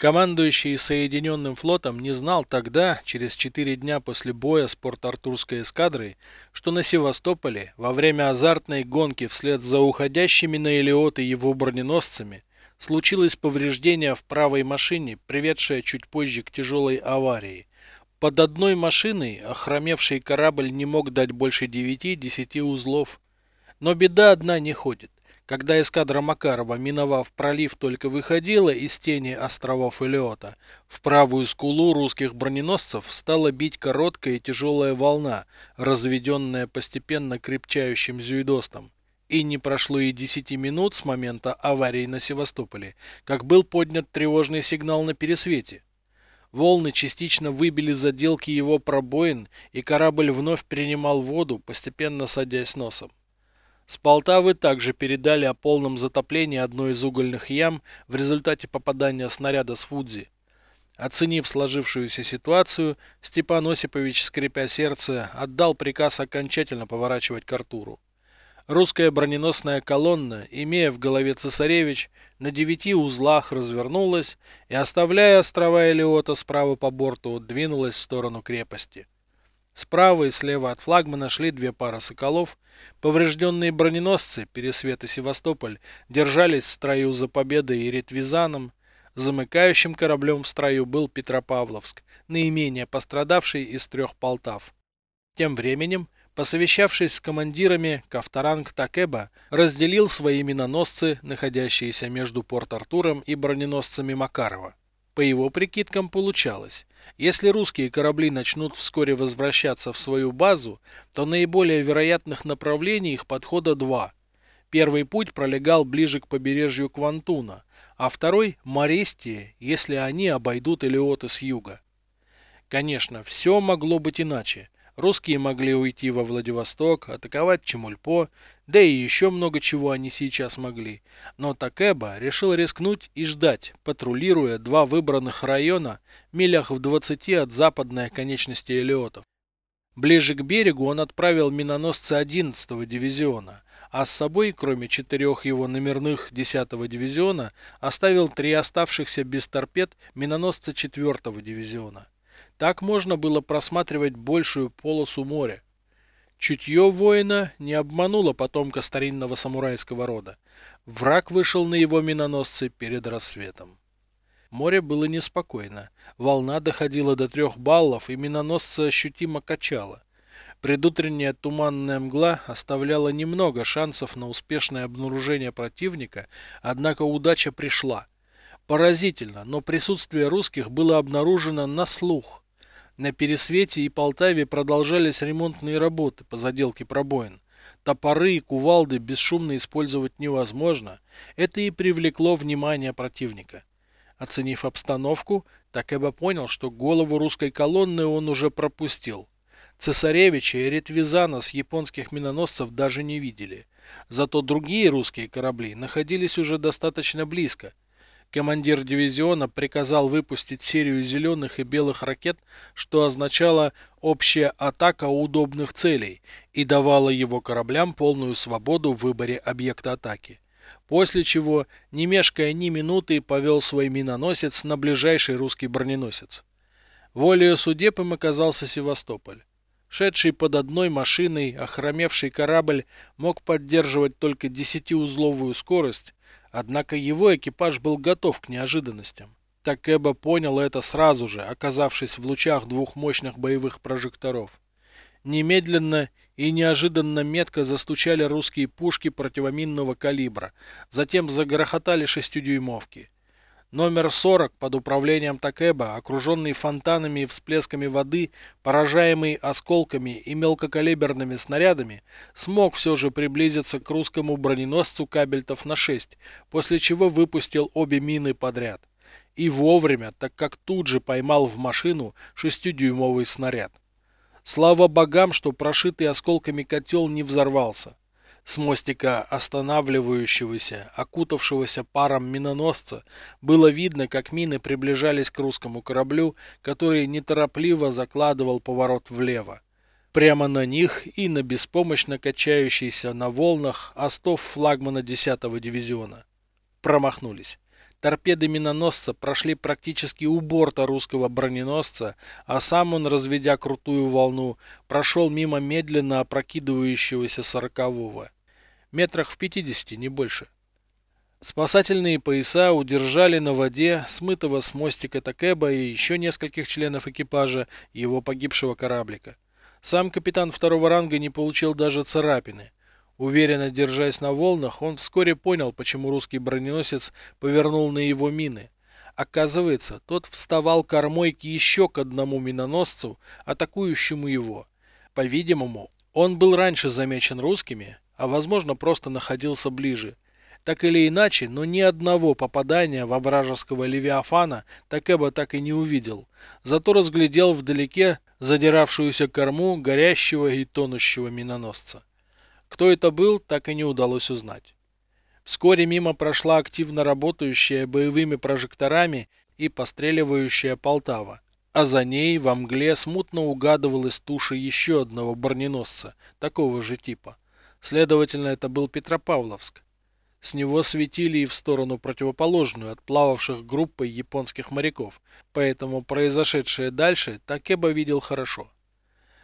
Командующий Соединенным флотом не знал тогда, через четыре дня после боя с Порт-Артурской эскадрой, что на Севастополе во время азартной гонки вслед за уходящими на Элиоты его броненосцами случилось повреждение в правой машине, приведшее чуть позже к тяжелой аварии. Под одной машиной охромевший корабль не мог дать больше 9-10 узлов. Но беда одна не ходит. Когда эскадра Макарова, миновав пролив, только выходила из тени островов Элиота, в правую скулу русских броненосцев стала бить короткая и тяжелая волна, разведенная постепенно крепчающим зюидостом. И не прошло и десяти минут с момента аварии на Севастополе, как был поднят тревожный сигнал на пересвете. Волны частично выбили заделки его пробоин, и корабль вновь принимал воду, постепенно садясь носом. С Полтавы также передали о полном затоплении одной из угольных ям в результате попадания снаряда с Фудзи. Оценив сложившуюся ситуацию, Степан Осипович, скрипя сердце, отдал приказ окончательно поворачивать к Артуру. Русская броненосная колонна, имея в голове цесаревич, на девяти узлах развернулась и, оставляя острова Элиота справа по борту, двинулась в сторону крепости. Справа и слева от флагмана шли две пары соколов. Поврежденные броненосцы, Пересвет и Севастополь, держались в строю за победой и ретвизаном. Замыкающим кораблем в строю был Петропавловск, наименее пострадавший из трех Полтав. Тем временем Посовещавшись с командирами, Кавторанг Такеба разделил свои миноносцы, находящиеся между Порт-Артуром и броненосцами Макарова. По его прикидкам получалось, если русские корабли начнут вскоре возвращаться в свою базу, то наиболее вероятных направлений их подхода два. Первый путь пролегал ближе к побережью Квантуна, а второй – Морестии, если они обойдут Элиоты с юга. Конечно, все могло быть иначе – Русские могли уйти во Владивосток, атаковать Чемульпо, да и еще много чего они сейчас могли. Но Такеба решил рискнуть и ждать, патрулируя два выбранных района милях в 20 от западной конечности Элиотов. Ближе к берегу он отправил миноносцы 11-го дивизиона, а с собой, кроме четырех его номерных 10-го дивизиона, оставил три оставшихся без торпед миноносца 4-го дивизиона. Так можно было просматривать большую полосу моря. Чутье воина не обмануло потомка старинного самурайского рода. Враг вышел на его миноносцы перед рассветом. Море было неспокойно. Волна доходила до трех баллов, и миноносцы ощутимо качало. Предутренняя туманная мгла оставляла немного шансов на успешное обнаружение противника, однако удача пришла. Поразительно, но присутствие русских было обнаружено на слух. На Пересвете и Полтаве продолжались ремонтные работы по заделке пробоин. Топоры и кувалды бесшумно использовать невозможно. Это и привлекло внимание противника. Оценив обстановку, Такеба понял, что голову русской колонны он уже пропустил. Цесаревича и Ретвизана с японских миноносцев даже не видели. Зато другие русские корабли находились уже достаточно близко – командир дивизиона приказал выпустить серию зеленых и белых ракет, что означало общая атака удобных целей и давало его кораблям полную свободу в выборе объекта атаки. После чего, не мешкая ни минуты, повел свой миноносец на ближайший русский броненосец. Волею судеб им оказался Севастополь. Шедший под одной машиной, охромевший корабль мог поддерживать только десятиузловую скорость, Однако его экипаж был готов к неожиданностям. Такеба понял это сразу же, оказавшись в лучах двух мощных боевых прожекторов. Немедленно и неожиданно метко застучали русские пушки противоминного калибра, затем загрохотали шестидюймовки. Номер 40 под управлением Такеба, окруженный фонтанами и всплесками воды, поражаемый осколками и мелкокалиберными снарядами, смог все же приблизиться к русскому броненосцу кабельтов на 6, после чего выпустил обе мины подряд. И вовремя, так как тут же поймал в машину шестидюймовый снаряд. Слава богам, что прошитый осколками котел не взорвался. С мостика останавливающегося, окутавшегося паром миноносца, было видно, как мины приближались к русскому кораблю, который неторопливо закладывал поворот влево. Прямо на них и на беспомощно качающийся на волнах остов флагмана 10-го дивизиона. Промахнулись. Торпеды миноносца прошли практически у борта русского броненосца, а сам он, разведя крутую волну, прошел мимо медленно опрокидывающегося сорокового. Метрах в пятидесяти, не больше. Спасательные пояса удержали на воде смытого с мостика Такеба и еще нескольких членов экипажа его погибшего кораблика. Сам капитан второго ранга не получил даже царапины. Уверенно держась на волнах, он вскоре понял, почему русский броненосец повернул на его мины. Оказывается, тот вставал кормой к еще к одному миноносцу, атакующему его. По-видимому, он был раньше замечен русскими, а возможно просто находился ближе. Так или иначе, но ни одного попадания во вражеского Левиафана Такеба так и не увидел. Зато разглядел вдалеке задиравшуюся корму горящего и тонущего миноносца. Кто это был, так и не удалось узнать. Вскоре мимо прошла активно работающая боевыми прожекторами и постреливающая Полтава, а за ней во мгле смутно угадывалась туша еще одного броненосца, такого же типа. Следовательно, это был Петропавловск. С него светили и в сторону противоположную от плававших группой японских моряков, поэтому произошедшее дальше Такеба видел хорошо.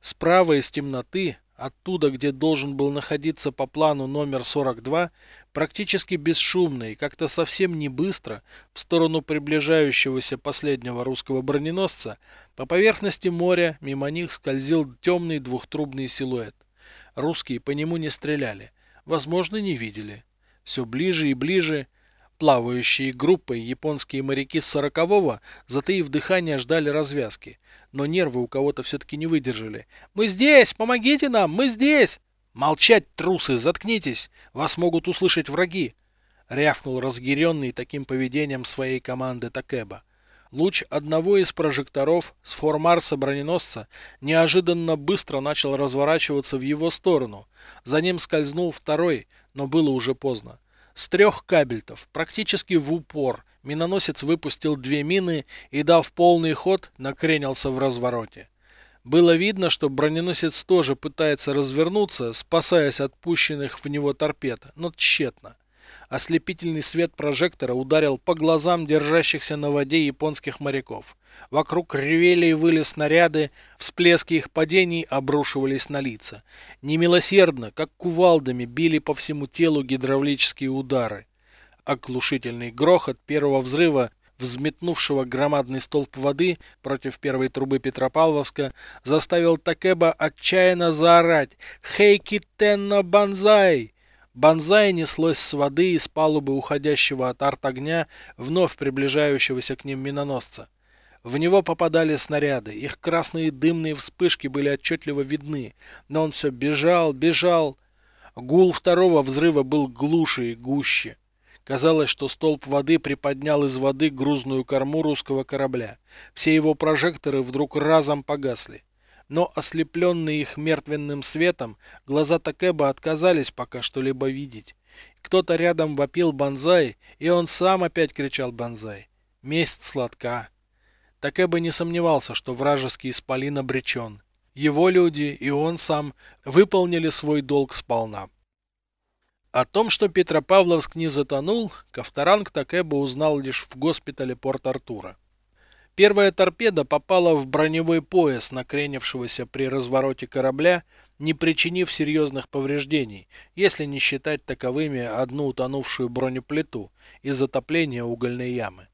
Справа из темноты Оттуда, где должен был находиться по плану номер 42, практически бесшумно и как-то совсем не быстро, в сторону приближающегося последнего русского броненосца, по поверхности моря мимо них скользил темный двухтрубный силуэт. Русские по нему не стреляли, возможно, не видели. Все ближе и ближе, Плавающие группой японские моряки с сорокового, затаив дыхание, ждали развязки. Но нервы у кого-то все-таки не выдержали. «Мы здесь! Помогите нам! Мы здесь!» «Молчать, трусы! Заткнитесь! Вас могут услышать враги!» Рявкнул разъяренный таким поведением своей команды Такеба. Луч одного из прожекторов с формарса броненосца неожиданно быстро начал разворачиваться в его сторону. За ним скользнул второй, но было уже поздно. С трех кабельтов, практически в упор, миноносец выпустил две мины и, дав полный ход, накренился в развороте. Было видно, что броненосец тоже пытается развернуться, спасаясь от пущенных в него торпед, но тщетно. Ослепительный свет прожектора ударил по глазам держащихся на воде японских моряков. Вокруг ревели и выли снаряды, всплески их падений обрушивались на лица. Немилосердно, как кувалдами, били по всему телу гидравлические удары. Оглушительный грохот первого взрыва взметнувшего громадный столб воды против первой трубы Петропавловска, заставил Такеба отчаянно заорать «Хейки Тенно Банзай!» Банзай неслось с воды из палубы уходящего от арт-огня вновь приближающегося к ним миноносца. В него попадали снаряды, их красные дымные вспышки были отчетливо видны, но он все бежал, бежал. Гул второго взрыва был глуше и гуще. Казалось, что столб воды приподнял из воды грузную корму русского корабля. Все его прожекторы вдруг разом погасли но ослепленные их мертвенным светом, глаза Такеба отказались пока что-либо видеть. Кто-то рядом вопил «Бонзай», и он сам опять кричал «Бонзай». Месть сладка. Такеба не сомневался, что вражеский исполин обречен. Его люди и он сам выполнили свой долг сполна. О том, что Петропавловск не затонул, Ковторанг Такеба узнал лишь в госпитале Порт-Артура. Первая торпеда попала в броневой пояс накренившегося при развороте корабля, не причинив серьезных повреждений, если не считать таковыми одну утонувшую бронеплиту из затопления угольной ямы.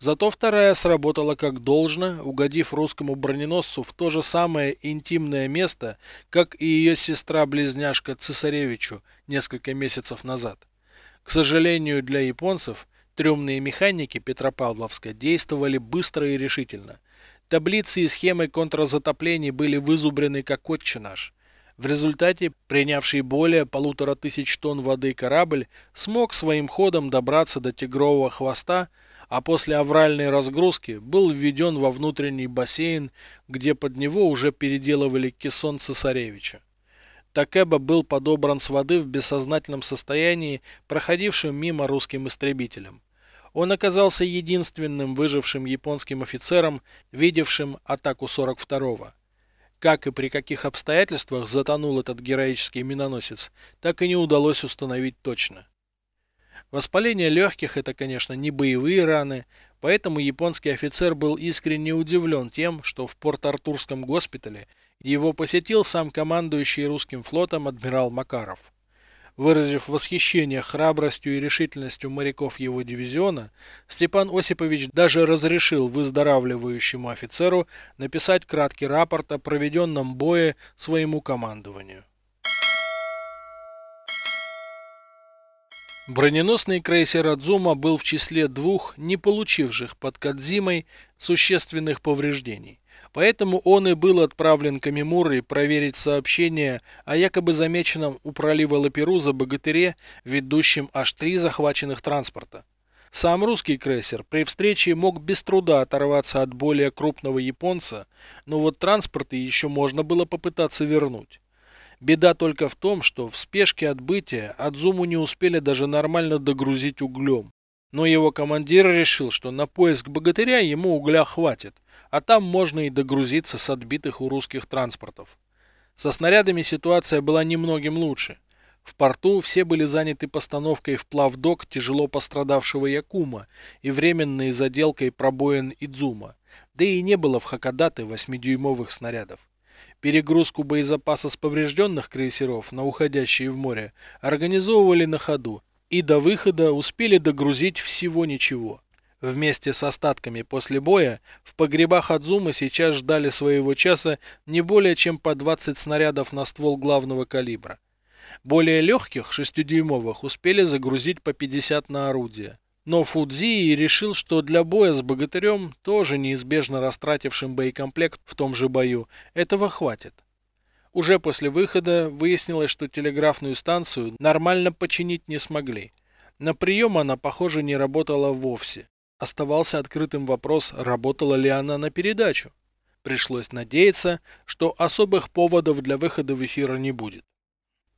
Зато вторая сработала как должно, угодив русскому броненосцу в то же самое интимное место, как и ее сестра-близняшка Цесаревичу несколько месяцев назад. К сожалению для японцев, Трюмные механики Петропавловска действовали быстро и решительно. Таблицы и схемы контрзатоплений были вызубрены как отче наш. В результате принявший более полутора тысяч тонн воды корабль смог своим ходом добраться до тигрового хвоста, а после авральной разгрузки был введен во внутренний бассейн, где под него уже переделывали кессон цесаревича. Такеба был подобран с воды в бессознательном состоянии, проходившим мимо русским истребителем. Он оказался единственным выжившим японским офицером, видевшим атаку 42-го. Как и при каких обстоятельствах затонул этот героический миноносец, так и не удалось установить точно. Воспаление легких – это, конечно, не боевые раны, поэтому японский офицер был искренне удивлен тем, что в Порт-Артурском госпитале его посетил сам командующий русским флотом адмирал Макаров. Выразив восхищение храбростью и решительностью моряков его дивизиона, Степан Осипович даже разрешил выздоравливающему офицеру написать краткий рапорт о проведенном бое своему командованию. Броненосный крейсер Адзума был в числе двух, не получивших под Кадзимой существенных повреждений. Поэтому он и был отправлен к Амимурой проверить сообщение о якобы замеченном у пролива Лаперуза богатыре, ведущем аж три захваченных транспорта. Сам русский крейсер при встрече мог без труда оторваться от более крупного японца, но вот транспорты еще можно было попытаться вернуть. Беда только в том, что в спешке отбытия Адзуму не успели даже нормально догрузить углем. Но его командир решил, что на поиск богатыря ему угля хватит, а там можно и догрузиться с отбитых у русских транспортов. Со снарядами ситуация была немногим лучше. В порту все были заняты постановкой в плавдок тяжело пострадавшего Якума и временной заделкой пробоин Идзума, да и не было в Хакодате 8-дюймовых снарядов. Перегрузку боезапаса с поврежденных крейсеров на уходящие в море организовывали на ходу и до выхода успели догрузить всего ничего. Вместе с остатками после боя в погребах Адзумы сейчас ждали своего часа не более чем по 20 снарядов на ствол главного калибра. Более легких, 6-дюймовых, успели загрузить по 50 на орудие. Но Фудзии решил, что для боя с богатырем, тоже неизбежно растратившим боекомплект в том же бою, этого хватит. Уже после выхода выяснилось, что телеграфную станцию нормально починить не смогли. На прием она, похоже, не работала вовсе. Оставался открытым вопрос, работала ли она на передачу. Пришлось надеяться, что особых поводов для выхода в эфир не будет.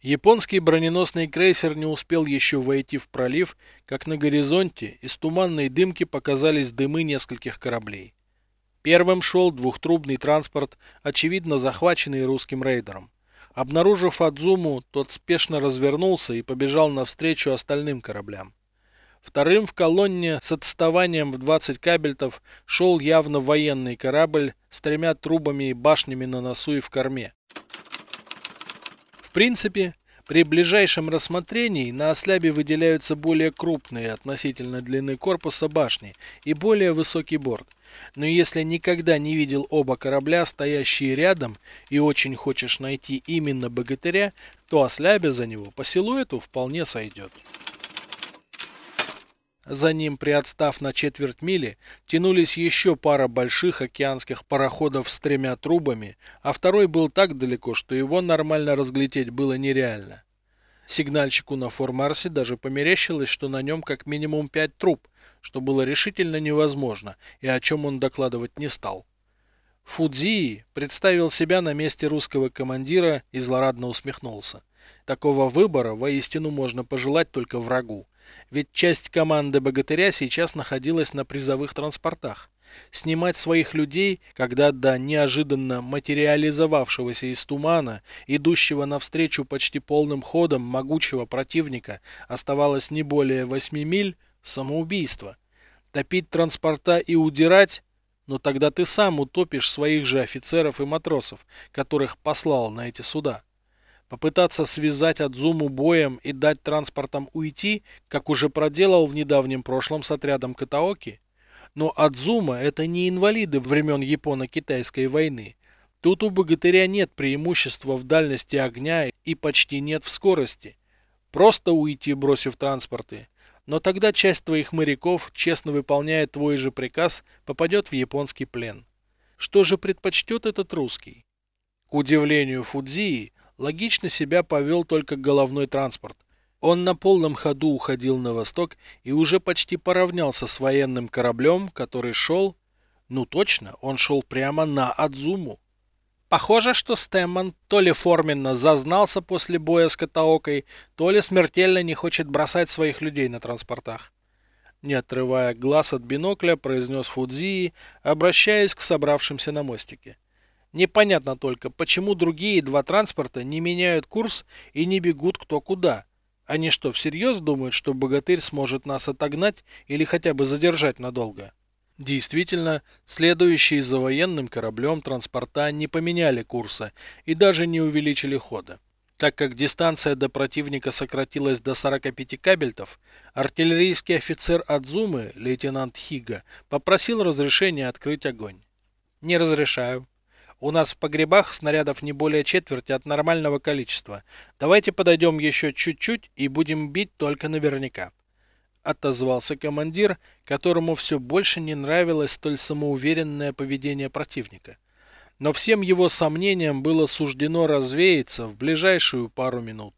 Японский броненосный крейсер не успел еще войти в пролив, как на горизонте из туманной дымки показались дымы нескольких кораблей. Первым шел двухтрубный транспорт, очевидно захваченный русским рейдером. Обнаружив Адзуму, тот спешно развернулся и побежал навстречу остальным кораблям. Вторым в колонне с отставанием в 20 кабельтов шел явно военный корабль с тремя трубами и башнями на носу и в корме. В принципе, при ближайшем рассмотрении на ослябе выделяются более крупные относительно длины корпуса башни и более высокий борт. Но если никогда не видел оба корабля, стоящие рядом, и очень хочешь найти именно богатыря, то ослябе за него по силуэту вполне сойдет. За ним, приотстав на четверть мили, тянулись еще пара больших океанских пароходов с тремя трубами, а второй был так далеко, что его нормально разглядеть было нереально. Сигнальщику на Фор-Марсе даже померещилось, что на нем как минимум пять труб, что было решительно невозможно и о чем он докладывать не стал. Фудзии представил себя на месте русского командира и злорадно усмехнулся. Такого выбора воистину можно пожелать только врагу. Ведь часть команды богатыря сейчас находилась на призовых транспортах. Снимать своих людей, когда до неожиданно материализовавшегося из тумана, идущего навстречу почти полным ходом могучего противника, оставалось не более 8 миль, самоубийство. Топить транспорта и удирать но тогда ты сам утопишь своих же офицеров и матросов, которых послал на эти суда. Попытаться связать Адзуму боем и дать транспортам уйти, как уже проделал в недавнем прошлом с отрядом Катаоки? Но Адзума это не инвалиды времен Японо-Китайской войны. Тут у богатыря нет преимущества в дальности огня и почти нет в скорости. Просто уйти, бросив транспорты. Но тогда часть твоих моряков, честно выполняя твой же приказ, попадет в японский плен. Что же предпочтет этот русский? К удивлению Фудзии, логично себя повел только головной транспорт. Он на полном ходу уходил на восток и уже почти поравнялся с военным кораблем, который шел... Ну точно, он шел прямо на Адзуму. Похоже, что Стэммон то ли форменно зазнался после боя с Катаокой, то ли смертельно не хочет бросать своих людей на транспортах. Не отрывая глаз от бинокля, произнес Фудзии, обращаясь к собравшимся на мостике. Непонятно только, почему другие два транспорта не меняют курс и не бегут кто куда. Они что, всерьез думают, что богатырь сможет нас отогнать или хотя бы задержать надолго? Действительно, следующие за военным кораблем транспорта не поменяли курса и даже не увеличили хода. Так как дистанция до противника сократилась до 45 кабельтов, артиллерийский офицер Адзумы, лейтенант Хига, попросил разрешения открыть огонь. «Не разрешаю. У нас в погребах снарядов не более четверти от нормального количества. Давайте подойдем еще чуть-чуть и будем бить только наверняка» отозвался командир, которому все больше не нравилось столь самоуверенное поведение противника. Но всем его сомнениям было суждено развеяться в ближайшую пару минут.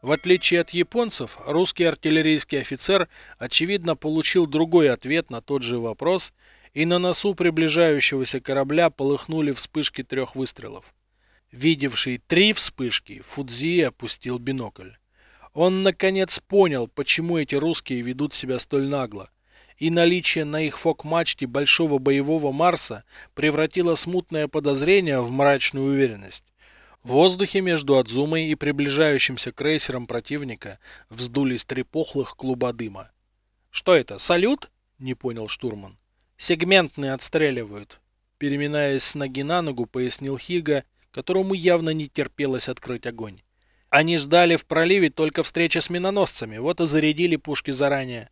В отличие от японцев, русский артиллерийский офицер, очевидно, получил другой ответ на тот же вопрос, и на носу приближающегося корабля полыхнули вспышки трех выстрелов. Видевший три вспышки, Фудзи опустил бинокль. Он наконец понял, почему эти русские ведут себя столь нагло. И наличие на их фок-мачте большого боевого Марса превратило смутное подозрение в мрачную уверенность. В воздухе между Адзумой и приближающимся крейсером противника вздулись три похлых клуба дыма. «Что это, салют?» — не понял штурман. «Сегментные отстреливают», — переминаясь с ноги на ногу, пояснил Хига, которому явно не терпелось открыть огонь. Они ждали в проливе только встречи с миноносцами, вот и зарядили пушки заранее.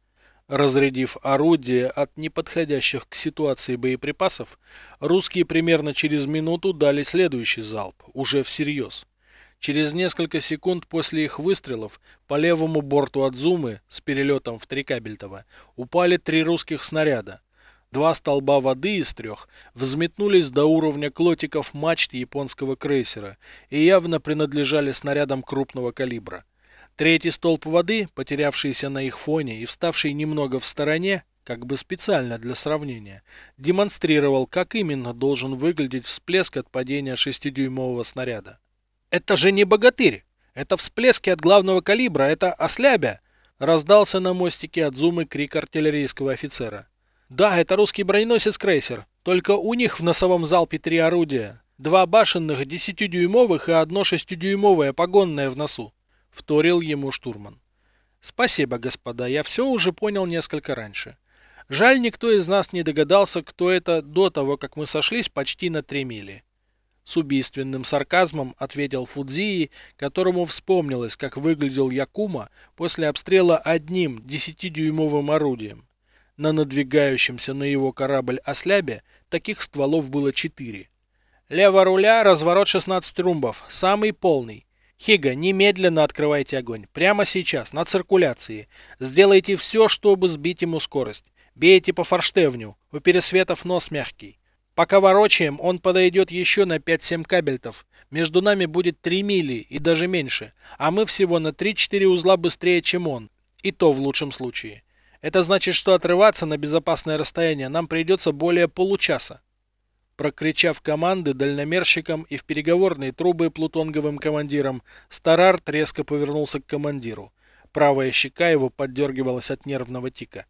Разрядив орудие от неподходящих к ситуации боеприпасов, русские примерно через минуту дали следующий залп, уже всерьез. Через несколько секунд после их выстрелов по левому борту Адзумы с перелетом в три кабельтова упали три русских снаряда, Два столба воды из трех взметнулись до уровня клотиков мачт японского крейсера и явно принадлежали снарядам крупного калибра. Третий столб воды, потерявшийся на их фоне и вставший немного в стороне, как бы специально для сравнения, демонстрировал, как именно должен выглядеть всплеск от падения шестидюймового снаряда. «Это же не богатырь! Это всплески от главного калибра! Это ослябя!» Раздался на мостике от зумы крик артиллерийского офицера. Да, это русский броненосец-крейсер. Только у них в носовом залпе три орудия. Два башенных десятидюймовых и одно шестидюймовое погонное в носу. Вторил ему штурман. Спасибо, господа, я все уже понял несколько раньше. Жаль, никто из нас не догадался, кто это до того, как мы сошлись почти на три мили. С убийственным сарказмом ответил Фудзии, которому вспомнилось, как выглядел Якума после обстрела одним десятидюймовым орудием. На надвигающемся на его корабль ослябе таких стволов было четыре. Лево руля, разворот 16 румбов, самый полный. Хига, немедленно открывайте огонь. Прямо сейчас, на циркуляции. Сделайте все, чтобы сбить ему скорость. Бейте по форштевню. У пересветов нос мягкий. Пока ворочаем, он подойдет еще на 5-7 кабельтов. Между нами будет 3 мили и даже меньше. А мы всего на 3-4 узла быстрее, чем он. И то в лучшем случае. Это значит, что отрываться на безопасное расстояние нам придется более получаса. Прокричав команды дальномерщикам и в переговорные трубы плутонговым командирам, Старарт резко повернулся к командиру. Правая щека его поддергивалась от нервного тика.